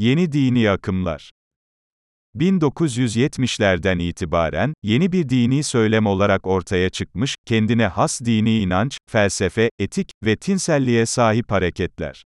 Yeni dini akımlar 1970'lerden itibaren, yeni bir dini söylem olarak ortaya çıkmış, kendine has dini inanç, felsefe, etik ve tinselliğe sahip hareketler.